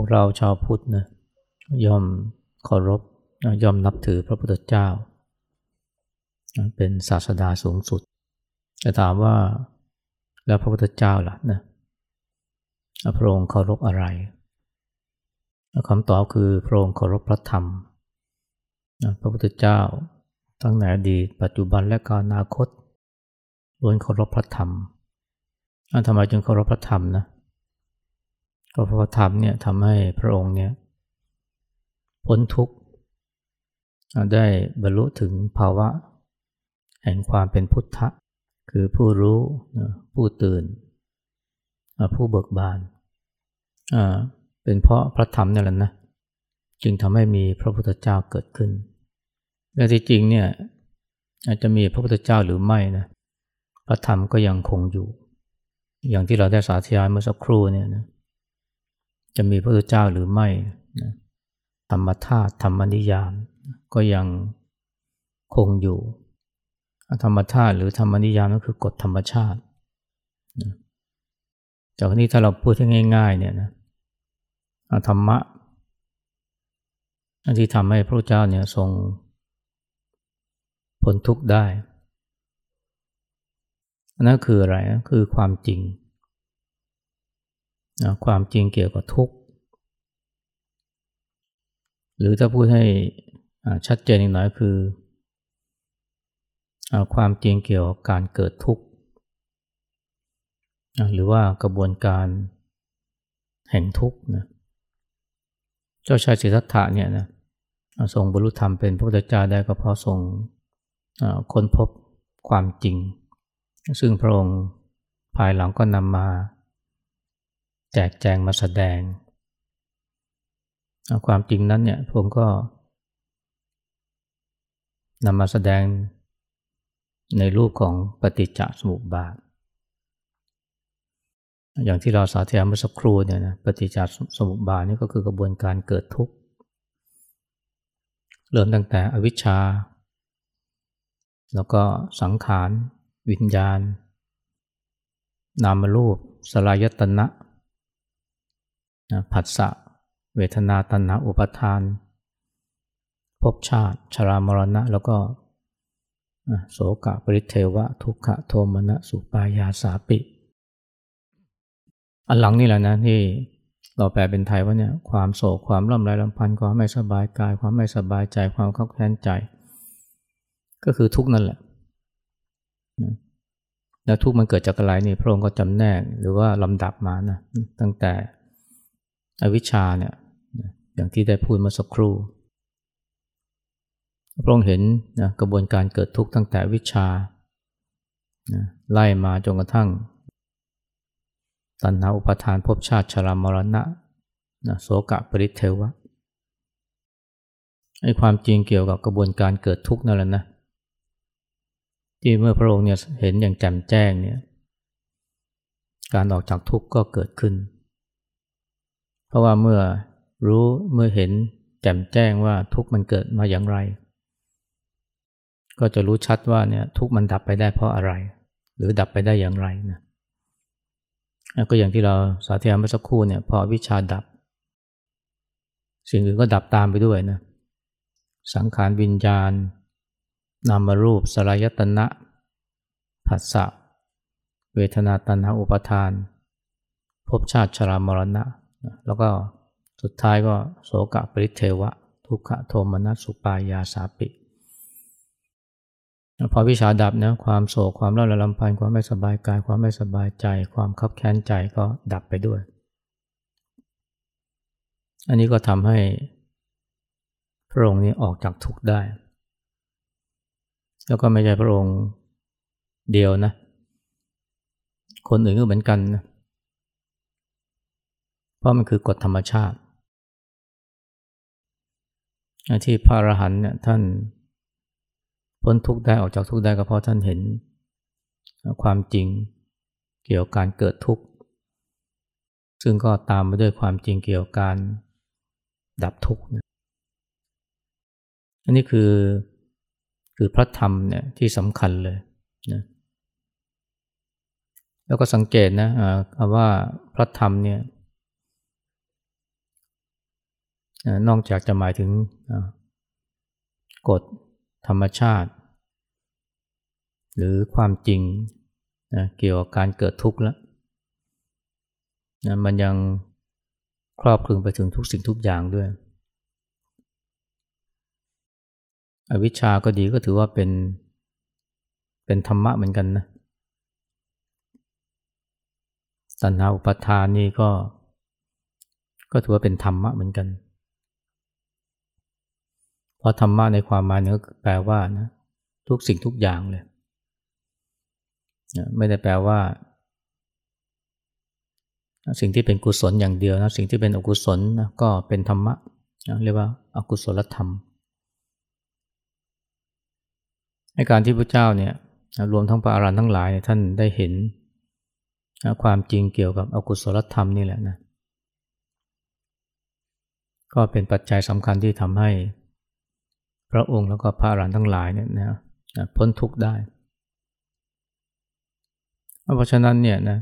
วกเราชาวพุทธนะยอมเคารพยอมนับถือพระพุทธเจ้า เป็นศาสดาสูงสุด จะถามว่าแล้วพระพุทธเจ้าล่ะนะพระองค์เคารพอะไรคำตอบคือพระองค์เคารพพระธรรมพระพุทธเจ้าตั้งแต่อดีตปัจจุบันและกาอนาคตล้วนเคารพพระธรรมทำไมจึงเคารพพระธรรมนะ ก็เพราะธรรมเนี่ยทำให้พระองค์เนี่ยพ้นทุกข์ได้บรรลุถึงภาวะ แห่งความเป็นพุทธะ คือผู้รู้ผู้ตื่น ผู้เบิกบาน เป็นเพราะพระธรรมนี่แหละนะ จึงทำให้มีพระพุทธเจ้าเกิดขึ้น และที่จริงเนี่ยอาจจะมีพระพุทธเจ้าหรือไม่นะพระธรรมก็ยังคงอยู่ อย่างที่เราได้สาธยายเมื่อสักครู่เนี่ยนะ จะมีพระพุทธเจ้าหรือไม่นะธรรมธาตุธรรมนิยาม ก็ยังคงอยู่ ธรรมธาตุหรือธรรมนิยามก็คือกฎธรรมชาติจากนี้ถ้าเราพูดให้ง่ายๆเนี่ยนะธรรมะที่ทำให้พระเจ้าเนี่ยทรงพ้นทุกข์ได้นั่นคืออะไร คือความจริง นะความจริงเกี่ยวกับทุกข์ หรือถ้าพูดให้ชัดเจนอีกหน่อยคือ ความจริงเกี่ยวกับการเกิดทุกข์ หรือว่ากระบวนการแห่งทุกข์นะเจ้าชายสิทธัตถะเนี่ยนะทรงบรรลุธรรมเป็นพระพุทธเจ้าได้ก็เพราะทรงค้นพบความจริง ซึ่งพระองค์ภายหลังก็นำมา จกแจงมาแสดง ความจริงนั้นเนี่ยผมก็นำมาแสดงในรูปของปฏิจจสมุปบาท อย่างที่เราสาธยายเมื่อสักครู่เนี่ยนะปฏิจจสมุปบาทนี่ก็คือกระบวนการเกิดทุกข์ เริ่มตั้งแต่อวิชชา แล้วก็สังขาร วิญญาณ นามรูป สลายตนะ นะผัสสะเวทนาตัณหาอุปทานภพชาติ ชรามรณะ แล้วก็โสกะปริเทวะ ทุกขะโทมนะสุปายาสาปิ อันหลังนี่แหละนะที่เราแปลเป็นไทยว่าเนี่ยความโศกความร่ำไรลำพันธ์ความไม่สบายกาย ความไม่สบายใจความขับแค้นใจ ก็คือทุกนั่นแหละแล้วทุกมันเกิดจากอะไรนี่พระองค์ก็จำแนกหรือว่าลำดับมานะตั้งแต่ อวิชชาเนี่ยอย่างที่ได้พูดมาสักครู่พระองค์เห็นนะกระบวนการเกิดทุกข์ตั้งแต่วิชานะไล่มาจนกระทั่ง ตัณหาอุปทานภพชาติชรามรณะนะโสกะปริเทวะไอ้ความจริงเกี่ยวกับกระบวนการเกิดทุกข์นั่นแหละนะที่เมื่อพระองค์เนี่ยเห็นอย่างแจ่มแจ้งเนี่ยการออกจากทุกข์ก็เกิดขึ้น เพราะว่าเมื่อรู้เมื่อเห็นแจ่มแจ้งว่าทุกมันเกิดมาอย่างไร ก็จะรู้ชัดว่าเนี่ยทุกมันดับไปได้เพราะอะไร หรือดับไปได้อย่างไรนะก็อย่างที่เราสาธยายเมื่อสักครู่เนี่ยพอวิชาดับ สิ่งอื่นก็ดับตามไปด้วยนะสังขารวิญญาณ นามรูปสลายตนะผัสสะเวทนาตัณหาอุปทาน ภพชาติชรามรณะ แล้วก็สุดท้ายก็โสกะปริเทวะ ทุกขโทมนัสสุปายาสาปิ พอวิชาดับนะความโศกความเล่าละลำพันความไม่สบายกาย ความไม่สบายใจ ความคับแค้นใจก็ดับไปด้วย อันนี้ก็ทำให้พระองค์นี้ออกจากทุกข์ได้ แล้วก็ไม่ใช่พระองค์เดียวนะ คนอื่นก็เหมือนกันนะเพราะมันคือกฎธรรมชาติที่พระอรหันต์เนี่ยท่านพ้นทุกข์ได้ออกจากทุกข์ได้ก็เพราะท่านเห็นความจริงเกี่ยวกับการเกิดทุกข์ ซึ่งก็ตามมาด้วยความจริงเกี่ยวกับการดับทุกข์อันนี้คือคือพระธรรมเนี่ยที่สำคัญเลยนะแล้วก็สังเกตนะว่าพระธรรมเนี่ย นอกจากจะหมายถึงกฎธรรมชาติ หรือความจริงนะเกี่ยวกับการเกิดทุกข์แล้วนะมันยังครอบคลุมไปถึงทุกสิ่งทุกอย่างด้วย อวิชชาก็ดีก็ถือว่าเป็น เป็นธรรมะเหมือนกันนะสัณหาอุปทานนี่ก็ ก็ถือว่าเป็นธรรมะเหมือนกัน เพราะธรรมะในความหมายนี้แปลว่านะทุกสิ่งทุกอย่างเลย ไม่ได้แปลว่า สิ่งที่เป็นกุศลอย่างเดียวนะสิ่งที่เป็นอกุศลนะก็เป็นธรรมะเรียกว่าอากุศลธรรมในการที่พระเจ้าเนี่ยรวมทั้งพระอรหันต์ทั้งหลายท่านได้เห็นความจริงเกี่ยวกับอกุศลธรรมนี่แหละนะ ก็เป็นปัจจัยสำคัญที่ทำให้ พระองค์แล้วก็พระอรหันต์ทั้งหลายเนี่ยนะพ้นทุกข์ได้ เพราะฉะนั้นเนี่ยนะ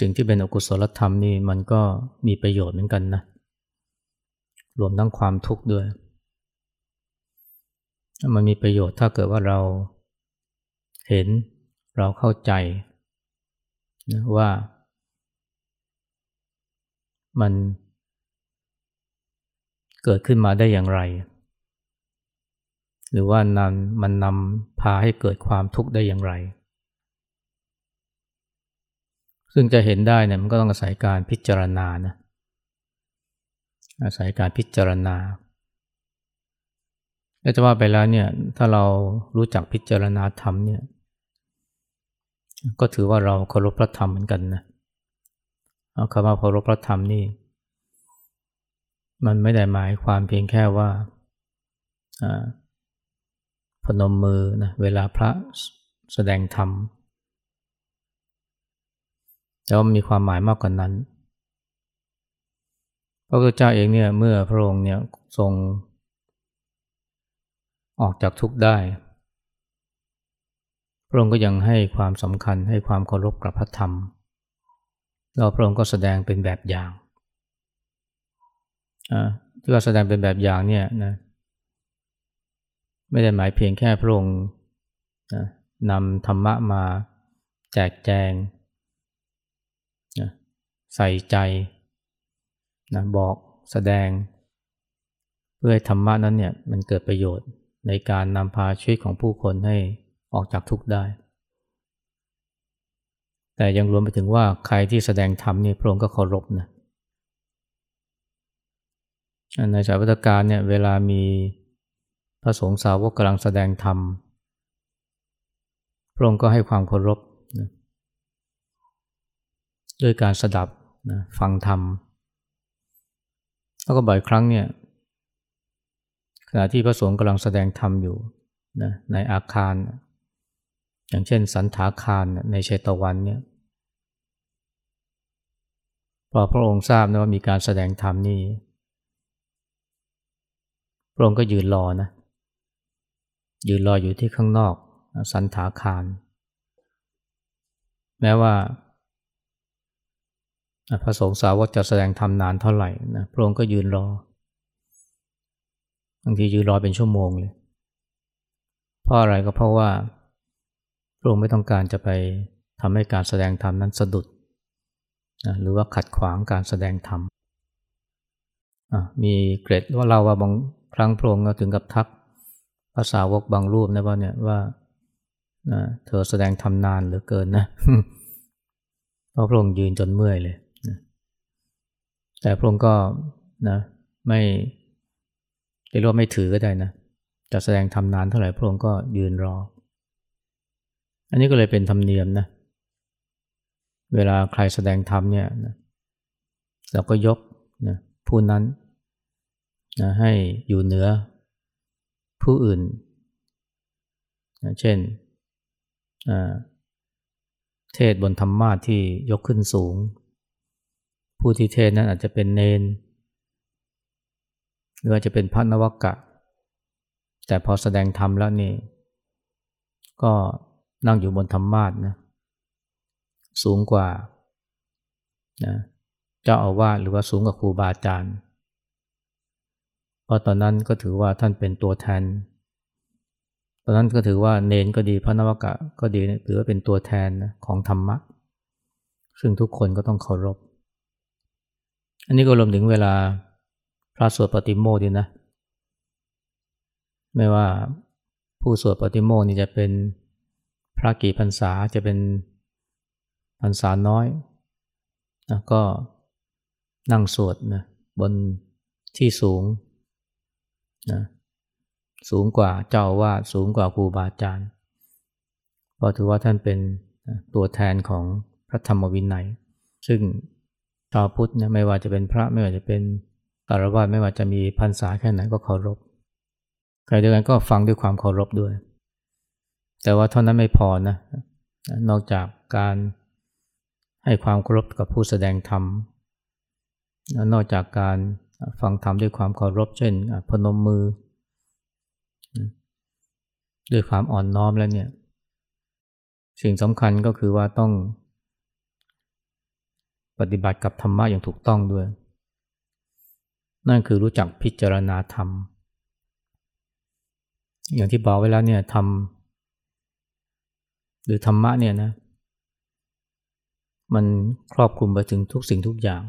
สิ่งที่เป็นอกุศลธรรมนี่มันก็มีประโยชน์เหมือนกันนะรวมทั้งความทุกข์ด้วย มันมีประโยชน์ถ้าเกิดว่าเราเห็นเราเข้าใจนะว่ามันเกิดขึ้นมาได้อย่างไร หรือว่านำมันนำพาให้เกิดความทุกข์ได้อย่างไร ซึ่งจะเห็นได้เนี่ยมันก็ต้องอาศัยการพิจารณานะอาศัยการพิจารณาแล้วจะว่าไปแล้วเนี่ยถ้าเรารู้จักพิจารณาธรรมเนี่ยก็ถือว่าเราเคารพพระธรรมเหมือนกันนะเอาคำว่าเคารพพระธรรมนี่ มันไม่ได้หมายความเพียงแค่ว่า พนมมือนะเวลาพระแสดงธรรมแต่ว่ามีความหมายมากกว่านนั้น พระพุทธเจ้าเองเนี่ยเมื่อพระองค์เนี่ยทรง ออกจากทุกข์ได้ พระองค์ก็ยังให้ความสำคัญให้ความเคารพกับพระธรรม แล้วพระองค์ก็แสดงเป็นแบบอย่างที่ว่าแสดงเป็นแบบอย่างเนี่ยนะ ไม่ได้หมายเพียงแค่พระองค์นำธรรมะมาแจกแจงใส่ใจนะบอกแสดง เพื่อให้ธรรมะนั้นเนี่ยมันเกิดประโยชน์ในการนำพาชีวิตของผู้คนให้ออกจากทุกข์ได้ แต่ยังรวมไปถึงว่าใครที่แสดงธรรมนี่พระองค์ก็เคารพนะในสายวัตการเนี่ยเวลามี พระสงฆ์สาวกกำลังแสดงธรรม พระองค์ก็ให้ความเคารพนะด้วยการสดับนะฟังธรรม แล้วก็บ่อยครั้งเนี่ยขณะที่พระสงฆ์กำลังแสดงธรรมอยู่นะในอาคาร อย่างเช่นสันถาคารในเชตวันเนี่ยพอพระองค์ทราบนะว่ามีการแสดงธรรมนี่พระองค์ก็ยืนรอนะ ยืนรออยู่ที่ข้างนอกสันถาคาร แม้ว่าพระสงฆ์สาวกจะแสดงธรรมนานเท่าไหร่นะพระองค์ก็ยืนรอบางทียืนรอเป็นชั่วโมงเลยเพราะอะไรก็เพราะว่าพระองค์ไม่ต้องการจะไปทำให้การแสดงธรรมนั้นสะดุดนะหรือว่าขัดขวางการแสดงธรรมมีเกรดว่าเราว่าบางครั้งพระองค์ถึงกับทัก ภาษาวกบางรูปนะว่าเนี่ยว่าเธอแสดงทำนานเหลือเกินนะเพราะพระองค์ยืนจนเมื่อยเลยนะแต่พระองค์ก็นะไม่เรียกว่าไม่ถือก็ได้นะจะแสดงทำนานเท่าไหร่พระองค์ก็ยืนรอ อันนี้ก็เลยเป็นธรรมเนียมนะเวลาใครแสดงธรรมเนี่ยนะเราก็ยกนะผู้นั้นนะให้อยู่เหนือ ผู้อื่นนะเช่น เทศบนธรรมาที่ยกขึ้นสูง ผู้ที่เทศนั้นอาจจะเป็นเนน หรืออาจจะเป็นพระนวกะ แต่พอแสดงธรรมแล้วนี่ ก็นั่งอยู่บนธรรมาทนะ สูงกว่านะเจ้าอาวาสหรือว่าสูงกว่าครูบาอาจารย์ เพราะตอนนั้นก็ถือว่าท่านเป็นตัวแทน ตอนนั้นก็ถือว่าเนนก็ดีพระนวกะก็ดีถือว่าเป็นตัวแทนของธรรมะ ซึ่งทุกคนก็ต้องเคารพ อันนี้ก็รวมถึงเวลาพระสวดปฏิโมดีนะ ไม่ว่าผู้สวดปฏิโมนี่จะเป็นพระกี่พรรษาจะเป็นพรรษาน้อยนะก็นั่งสวดนะบนที่สูง นะสูงกว่าเจ้าวาดสูงกว่าครูบาอาจารย์เพราะถือว่าท่านเป็นตัวแทนของพระธรรมวินัย ซึ่งชาวพุทธเนี่ยไม่ว่าจะเป็นพระไม่ว่าจะเป็นคารวะไม่ว่าจะมีพรรษาแค่ไหนก็เคารพใครเดียวกันก็ฟังด้วยความเคารพด้วย แต่ว่าเท่านั้นไม่พอนะนอกจากการให้ความเคารพกับผู้แสดงธรรม นอกจากการ ฟังธรรมด้วยความเคารพเช่นพนมมือ ด้วยความอ่อนน้อมแล้วเนี่ย สิ่งสำคัญก็คือว่าต้องปฏิบัติกับธรรมะอย่างถูกต้องด้วย นั่นคือรู้จักพิจารณาธรรม อย่างที่บอกไว้แล้วเนี่ยธรรมหรือธรรมะเนี่ยนะ มันครอบคลุมไปถึงทุกสิ่งทุกอย่าง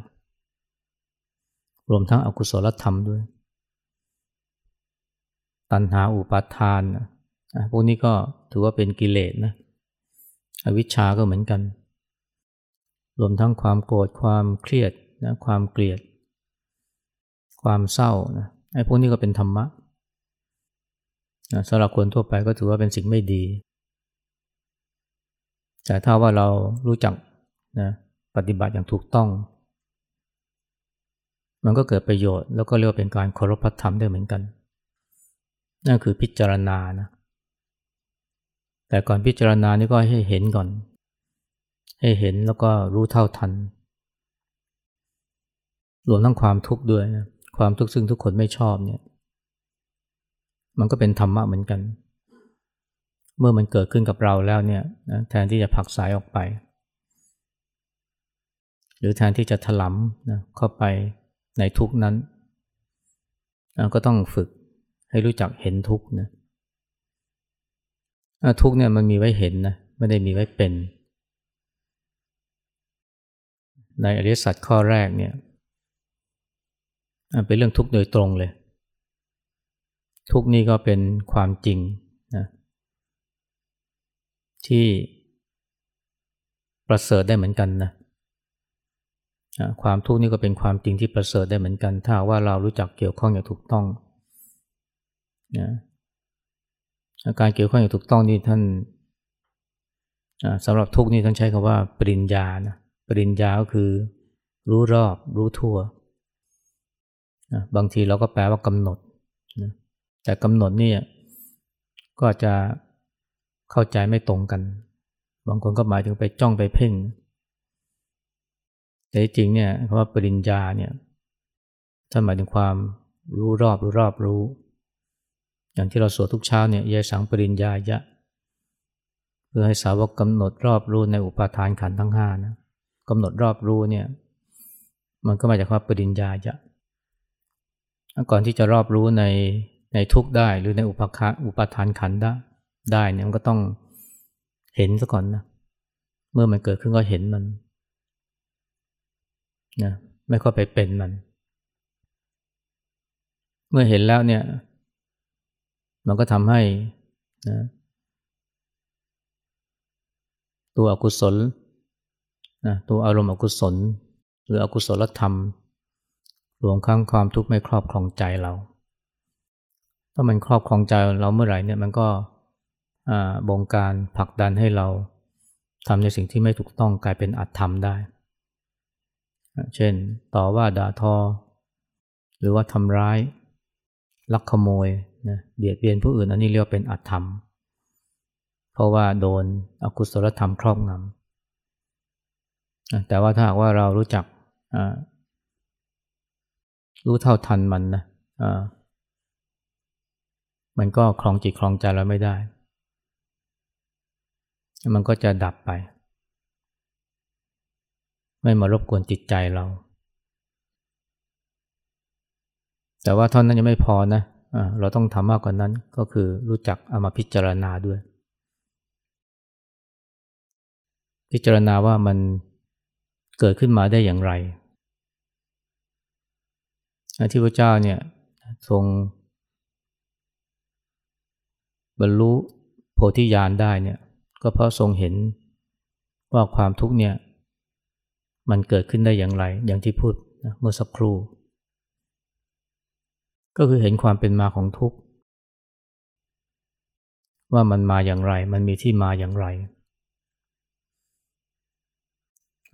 รวมทั้งอกุศลธรรมด้วย ตัณหาอุปาทานนะพวกนี้ก็ถือว่าเป็นกิเลสนะอวิชชาก็เหมือนกัน รวมทั้งความโกรธความเครียดนะความเกลียด ความเศร้านะไอ้พวกนี้ก็เป็นธรรมะนะสำหรับคนทั่วไปก็ถือว่าเป็นสิ่งไม่ดี แต่ถ้าว่าเรารู้จักนะปฏิบัติอย่างถูกต้อง มันก็เกิดประโยชน์แล้วก็เรียกว่าเป็นการเคารพพระธรรมได้เหมือนกัน นั่นคือพิจารณานะแต่ก่อนพิจารณานี่ก็ให้เห็นก่อน ให้เห็นแล้วก็รู้เท่าทันรวมทั้งความทุกข์ด้วยนะความทุกข์ซึ่งทุกคนไม่ชอบเนี่ย มันก็เป็นธรรมะเหมือนกัน เมื่อมันเกิดขึ้นกับเราแล้วเนี่ยนะแทนที่จะผักสายออกไป หรือแทนที่จะถลำนะเข้าไป ในทุกนั้น ก็ต้องฝึกให้รู้จักเห็นทุกนะทุกเนี่ยมันมีไว้เห็นนะไม่ได้มีไว้เป็น ในอริยสัจข้อแรกเนี่ยเป็นเรื่องทุกข์โดยตรงเลย ทุกนี้ก็เป็นความจริงนะที่ประเสริฐได้เหมือนกันนะ ความทุกข์นี่ก็เป็นความจริงที่ประเสริฐได้เหมือนกัน ถ้าว่าเรารู้จักเกี่ยวข้องอย่างถูกต้องนะการเกี่ยวข้องอย่างถูกต้องนี่ท่านสำหรับทุกนี่ท่านใช้คำว่า ปริญญานะปริญญาก็คือ รู้รอบ รู้ทั่วนะบางทีเราก็แปลว่ากำหนดนะแต่กำหนดนี่ก็จะเข้าใจไม่ตรงกัน บางคนก็หมายถึงไปจ้องไปเพ่ง แต่จริงเนี่ยคำว่าปริญญาเนี่ยท่านหมายถึงความรู้รอบรู้รอบรู้ อย่างที่เราสวดทุกเช้าเนี่ยยสังปริญญายะ เพื่อให้สาวกกำหนดรอบรู้ในอุปาทานขันทั้งห้านะกำหนดรอบรู้เนี่ย มันก็มาจากคำว่าปริญญายะก่อนที่จะรอบรู้ในในทุกได้หรือในอุปาคาอุปาทานขันได้ได้เนี่ยมันก็ต้องเห็นซะก่อนนะเมื่อมันเกิดขึ้นก็เห็นมัน นะไม่ค่อยไปเป็นมัน เมื่อเห็นแล้วเนี่ย มันก็ทำให้นะตัวอกุศลนะตัวอารมณ์อกุศล หรืออกุศลธรรมรวมทั้งความทุกข์ไม่ครอบครองใจเรา ถ้ามันครอบครองใจเราเมื่อไหร่เนี่ยมันก็บงการผลักดันให้เราทำในสิ่งที่ไม่ถูกต้องกลายเป็นอัตธรรมได้ เช่น ต่อว่าด่าทอ หรือว่าทำร้าย ลักขโมยนะเบียดเบียนผู้อื่นอันนี้เรียกเป็นอัตธรรม เพราะว่าโดนอกุศลธรรมครอบงำแต่ว่าถ้าหากว่าเรารู้จักรู้เท่าทันมันนะมันก็คลองจิตคลองใจเราไม่ได้ มันก็จะดับไป ไม่มารบกวนจิตใจเรา แต่ว่าท่อนนั้นยังไม่พอนะะเราต้องทำมากกว่านั้นก็คือรู้จักเอามาพิจารณาด้วย พิจารณาว่ามันเกิดขึ้นมาได้อย่างไรที่พระเจ้าเนี่ยทรงบรรลุโพธิญาณได้เนี่ยก็เพราะทรงเห็นว่าความทุกข์เนี่ย มันเกิดขึ้นได้อย่างไร อย่างที่พูดเมื่อสักครู่ ก็คือเห็นความเป็นมาของทุกข์ ว่ามันมาอย่างไร มันมีที่มาอย่างไร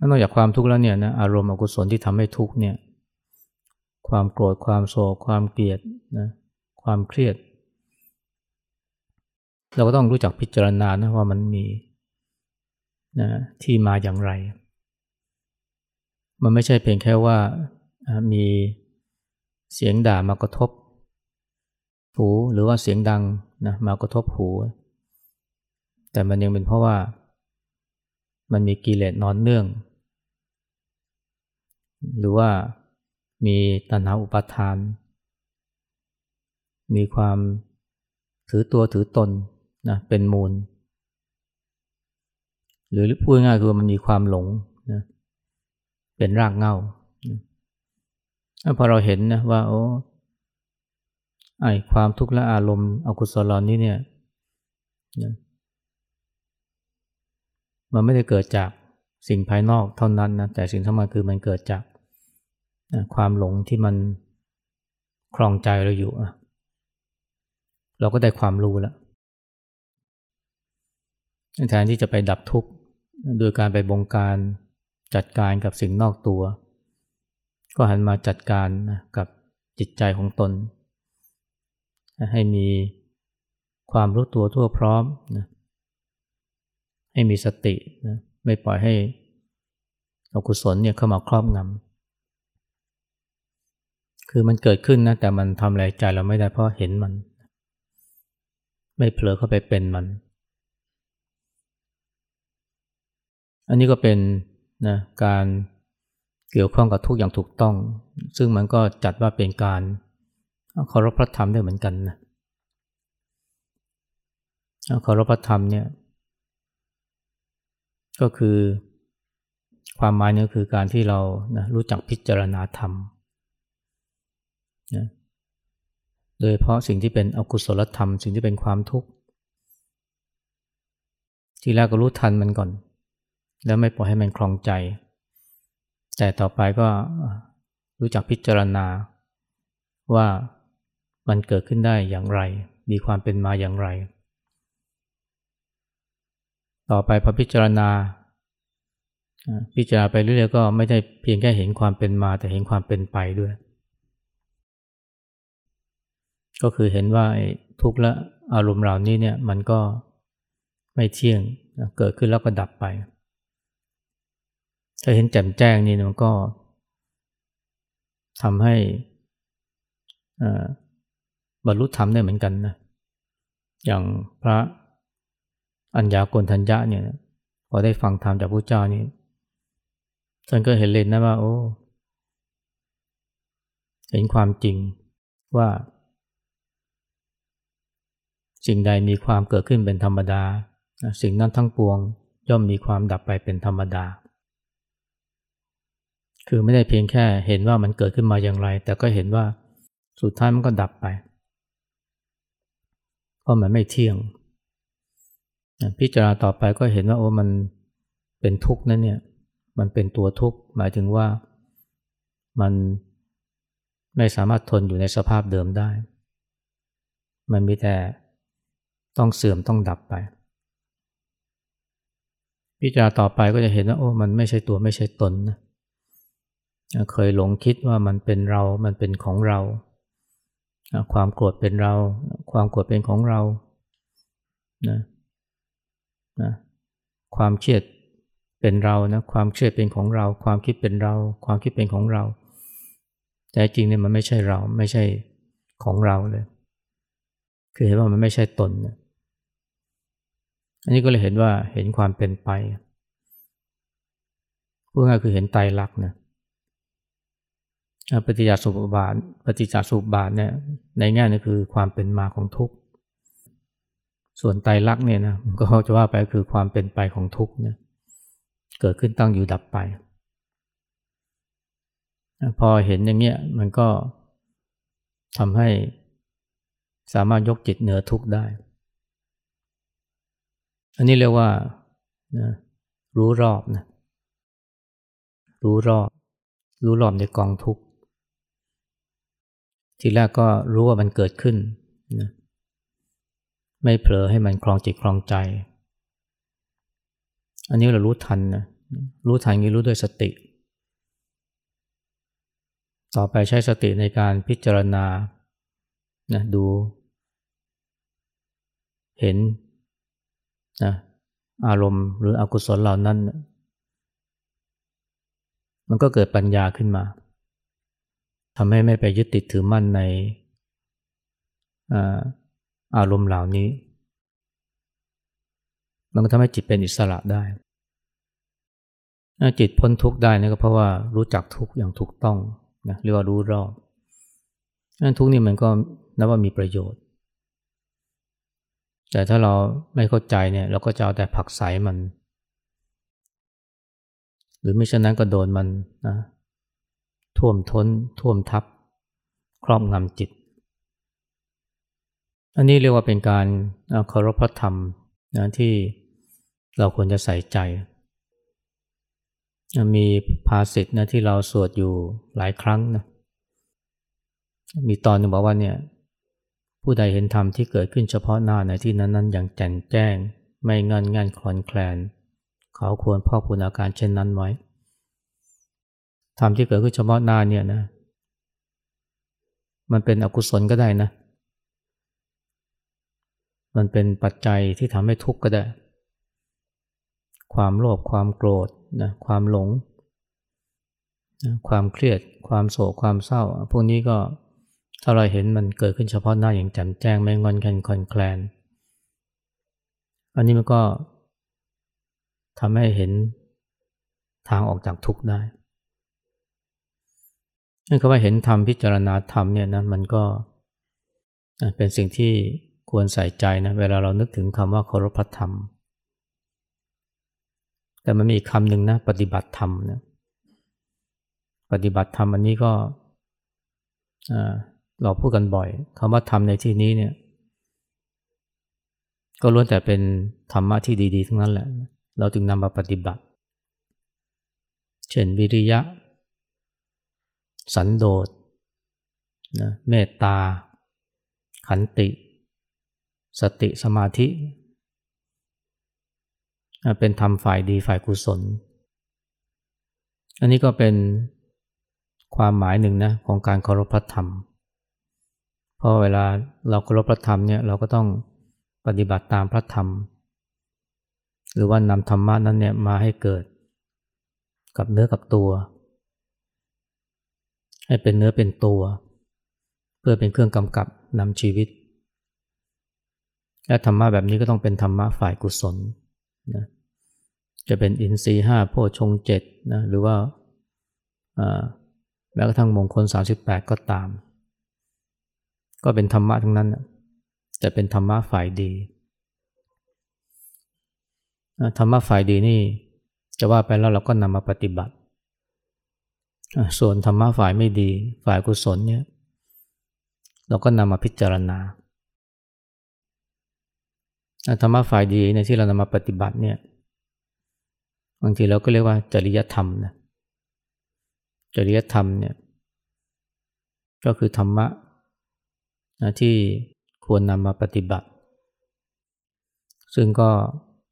นอกจากความทุกข์แล้วเนี่ยนะอารมณ์อกุศลที่ทำให้ทุกข์เนี่ย ความโกรธความโศกความเกลียดนะความเครียด เราก็ต้องรู้จักพิจารณานะว่ามันมีนะที่มาอย่างไร มันไม่ใช่เพียงแค่ว่ามีเสียงด่ามากระทบ หูหรือว่าเสียงดังนะมากระทบหู แต่มันยังเป็นเพราะว่า มันมีกิเลสนอนเนื่อง หรือว่ามีตัณหาอุปาทาน มีความถือตัวถือตนนะเป็นมูล หรือพูดง่ายคือมันมีความหลง เป็นรากเงาพอเราเห็นนะว่า โอ้ไอความทุกข์และอารมณ์อกุศลนี้เนี่ยมันไม่ได้เกิดจากสิ่งภายนอกเท่านั้นนะแต่สิ่งที่มันคือมันเกิดจากความหลงที่มันคลองใจเราอยู่เราก็ได้ความรู้แล้วแทนที่จะไปดับทุกข์โดยการไปบงการ จัดการกับสิ่งนอกตัว ก็หันมาจัดการกับจิตใจของตน ให้มีความรู้ตัวทั่วพร้อมนะให้มีสตินะไม่ปล่อยให้อกุศลเนี่ยเข้ามาครอบงำคือมันเกิดขึ้นนะแต่มันทำอะไรใจเราไม่ได้เพราะเห็นมัน ไม่เผลอเข้าไปเป็นมัน อันนี้ก็เป็น นะการเกี่ยวข้องกับทุกอย่างถูกต้อง ซึ่งมันก็จัดว่าเป็นการเคารพพระธรรมได้เหมือนกันนะเคารพพระธรรมเนี่ยก็คือความหมายนี่คือการที่เรานะรู้จักพิจารณาธรรมนะโดยเพราะสิ่งที่เป็นอกุศลธรรม สิ่งที่เป็นความทุกข์ ทีแรกก็รู้ทันมันก่อน แล้วไม่ปล่อยให้มันคลองใจ แต่ต่อไปก็รู้จักพิจารณาว่ามันเกิดขึ้นได้อย่างไร มีความเป็นมาอย่างไร ต่อไปพอพิจารณา พิจารณาไปเรื่อยๆก็ไม่ได้เพียงแค่เห็นความเป็นมาแต่เห็นความเป็นไปด้วย ก็คือเห็นว่าทุกข์และอารมณ์เหล่านี้เนี่ยมันก็ไม่เที่ยงเกิดขึ้นแล้วก็ดับไป ถ้าเห็นแจ่มแจ้งนี่มันก็ทำให้บรรลุธรรมได้เหมือนกันนะอย่างพระอัญญาโกณทัญญะเนี่ยพอได้ฟังธรรมจากพระเจ้านี่ท่านก็เห็นเลยนะว่า โอ้ เห็นความจริงว่า สิ่งใดมีความเกิดขึ้นเป็นธรรมดา สิ่งนั้นทั้งปวงย่อมมีความดับไปเป็นธรรมดา คือไม่ได้เพียงแค่เห็นว่ามันเกิดขึ้นมาอย่างไร แต่ก็เห็นว่าสุดท้ายมันก็ดับไป เพราะมันไม่เที่ยง พิจารณาต่อไปก็เห็นว่าโอ้มันเป็นทุกข์นั่นเนี่ย มันเป็นตัวทุกข์ หมายถึงว่ามันไม่สามารถทนอยู่ในสภาพเดิมได้ มันมีแต่ต้องเสื่อมต้องดับไป พิจารณาต่อไปก็จะเห็นว่าโอ้มันไม่ใช่ตัวไม่ใช่ตนนะ เคยหลงคิดว่ามันเป็นเรา มันเป็นของเรา ความโกรธเป็นเรา ความโกรธเป็นของเรานะนะความเครียดเป็นเรานะความเครียดเป็นของเรา ความคิดเป็นเรา ความคิดเป็นของเรา แต่จริงเนี่ยมันไม่ใช่เราไม่ใช่ของเราเลย คือเห็นว่ามันไม่ใช่ตนนี่ยอันนี้ก็เลยเห็นว่าเห็นความเป็นไปพูดง่ายคือเห็นไตรลักษณ์นะ ปฏิจจสุบาท ปฏิจจสุบาทเนี่ยในแง่นี้คือความเป็นมาของทุกข์ ส่วนไตรลักษณ์เนี่ยนะก็จะว่าไปคือความเป็นไปของทุกข์เนี่ยเกิดขึ้นตั้งอยู่ดับไป พอเห็นอย่างเงี้ยมันก็ทำให้สามารถยกจิตเหนือทุกข์ได้ อันนี้เรียกว่านะรู้รอบนะรู้รอบ รู้รอบในกองทุกข์ ทีแรกก็รู้ว่ามันเกิดขึ้นนะไม่เผลอให้มันคลองจิตคลองใจ อันนี้เรารู้ทันนะรู้ทันนี้รู้ด้วยสติ ต่อไปใช้สติในการพิจารณานะดู เห็นนะอารมณ์หรืออกุศลเหล่านั้น มันก็เกิดปัญญาขึ้นมา ทำให้ไม่ไปยึดติดถือมั่นในอารมณ์เหล่านี้ มันก็ทำให้จิตเป็นอิสระได้ จิตพ้นทุกข์ได้นะก็เพราะว่ารู้จักทุกข์อย่างถูกต้องนะเรียกว่ารู้รอบนั่นทุกข์นี่มันก็นับว่ามีประโยชน์ แต่ถ้าเราไม่เข้าใจเนี่ยเราก็จะเอาแต่ผักใสมัน หรือไม่เช่นนั้นก็โดนมันนะ ท่วมท้น ท่วมทับ ครอบงำจิต อันนี้เรียกว่าเป็นการเคารพพระธรรมนะที่เราควรจะใส่ใจ มีภาษิตนะที่เราสวดอยู่หลายครั้งนะมีตอนนึงบอกว่าเนี่ยผู้ใดเห็นธรรมที่เกิดขึ้นเฉพาะหน้าในที่นั้นนั้นอย่างแจ่มแจ้ง ไม่งินงันคลอนแคลน เขาควรพ่อคุณอาการเช่นนั้นไว้ ธรรมที่เกิดขึ้นเฉพาะหน้าเนี่ยนะ มันเป็นอกุศลก็ได้นะ มันเป็นปัจจัยที่ทำให้ทุกข์ก็ได้ ความโลภความโกรธนะความหลงนะความเครียด ความโศกความเศร้า พวกนี้ก็ถ้าเราเห็นมันเกิดขึ้นเฉพาะหน้าอย่างแจ่มแจ้งไม่งอนกันคอนแคลน อันนี้มันก็ทำให้เห็นทางออกจากทุกข์ได้ นั่นก็ว่าเห็นธรรมพิจารณาธรรมเนี่ยนะมันก็เป็นสิ่งที่ควรใส่ใจนะเวลาเรานึกถึงคำว่าเคารพธรรม แต่มันมีอีกคำหนึ่งนะปฏิบัติธรรมนะปฏิบัติธรรมอันนี้ก็เราพูดกันบ่อยคำว่าธรรมในที่นี้เนี่ยก็ล้วนแต่เป็นธรรมะที่ดีๆทั้งนั้นแหละ เราจึงนำมาปฏิบัติ เช่นวิริยะ สันโดษนะเมตตา ขันติ สติสมาธิ เป็นธรรมฝ่ายดีฝ่ายกุศล อันนี้ก็เป็นความหมายหนึ่งนะของการเคารพพระธรรม เพราะเวลาเราเคารพพระธรรมเนี่ยเราก็ต้องปฏิบัติตามพระธรรม หรือว่านำธรรมะนั้นเนี่ยมาให้เกิด กับเนื้อกับตัว ให้เป็นเนื้อเป็นตัว เพื่อเป็นเครื่องกำกับนำชีวิต และธรรมะแบบนี้ก็ต้องเป็นธรรมะฝ่ายกุศลนะจะเป็นอินทรีห้าโพชงเจ็ดนะหรือว่าแม้กระทั่งมงคลสาสิบแปดก็ตาม ก็เป็นธรรมะทั้งนั้นแต่เป็นธรรมะฝ่ายดีธรรมะฝ่ายดีนี่ จะว่าไปแล้วเราก็นำมาปฏิบัติ ส่วนธรรมะฝ่ายไม่ดีฝ่ายกุศลเนี่ยเราก็นำมาพิจารณาธรรมะฝ่ายดีในที่เรานำมาปฏิบัติเนี่ยบางทีเราก็เรียกว่าจริยธรรมนะจริยธรรมเนี่ยก็คือธรรมะนะที่ควรนำมาปฏิบัติ ซึ่งก็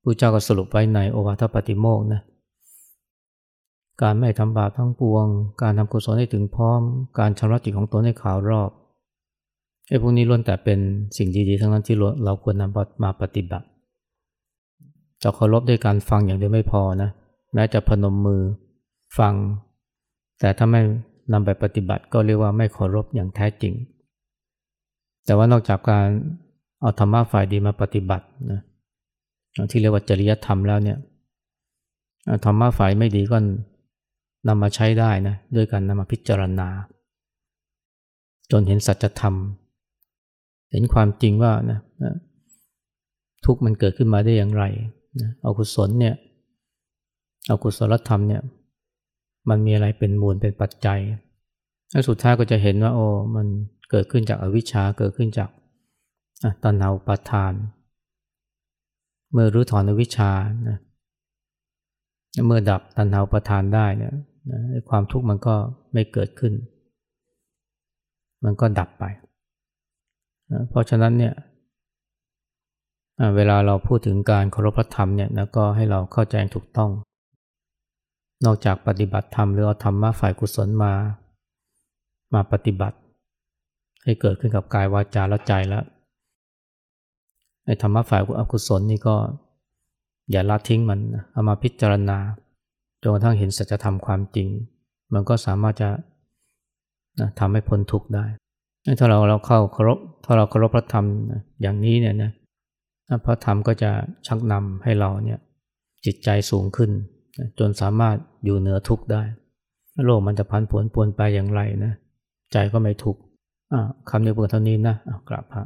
ผู้เจ้าก็สรุปไว้ในโอวาทปฏิโมกนะ การไม่ทำบาปทั้งปวง การทำกุศลให้ถึงพร้อม การชำระจิตของตนให้ขาวรอบไอ้พวกนี้ล้วนแต่เป็นสิ่งดีๆ ทั้งนั้นที่เราควรนำมาปฏิบัติจะเคารพด้วยการฟังอย่างเดียวไม่พอนะแม้จะพนมมือฟัง แต่ถ้าไม่นำไปปฏิบัติก็เรียกว่าไม่เคารพอย่างแท้จริง แต่ว่านอกจากการเอาธรรมะฝ่ายดีมาปฏิบัตินะที่เรียกว่าจริยธรรมแล้วเนี่ยธรรมะฝ่ายไม่ดีก็ นำมาใช้ได้นะด้วยการนำมาพิจารณา จนเห็นสัจธรรม เห็นความจริงว่านะทุกมันเกิดขึ้นมาได้อย่างไรนะเอากุศลเนี่ยเอากุศลธรรมเนี่ยมันมีอะไรเป็นมูลเป็นปัจจัยแล้วสุดท้ายก็จะเห็นว่าโอ้มันเกิดขึ้นจากอวิชชาเกิดขึ้นจากตัณหาอุปาทาน เมื่อรู้ถอนอวิชชานะเมื่อดับตัณหาอุปาทานได้เนี่ย ความทุกข์มันก็ไม่เกิดขึ้น มันก็ดับไปเพราะฉะนั้นเนี่ยเวลาเราพูดถึงการเคารพพระธรรมเนี่ยนะก็ให้เราเข้าใจถูกต้อง นอกจากปฏิบัติธรรมหรือเอาธรรมะฝ่ายกุศลมา มาปฏิบัติ ให้เกิดขึ้นกับกายวาจาและใจแล้วไอ้ธรรมะฝ่ายอกุศลนี่ก็อย่าละทิ้งมัน เอามาพิจารณา จนกระทั่งเห็นสัจธรรมความจริง มันก็สามารถจะนะทำให้พ้นทุกข์ได้ ถ้าเราเราเข้าเคารพถ้าเราเคารพพระธรรมอย่างนี้เนี่ยนะพระธรรมก็จะชักนำให้เราเนี่ยจิตใจสูงขึ้น จนสามารถอยู่เหนือทุกข์ได้ โลกมันจะพันผวนปวนไปอย่างไรนะใจก็ไม่ทุกข์คำนี้เพียงเท่านี้นะกราบพระ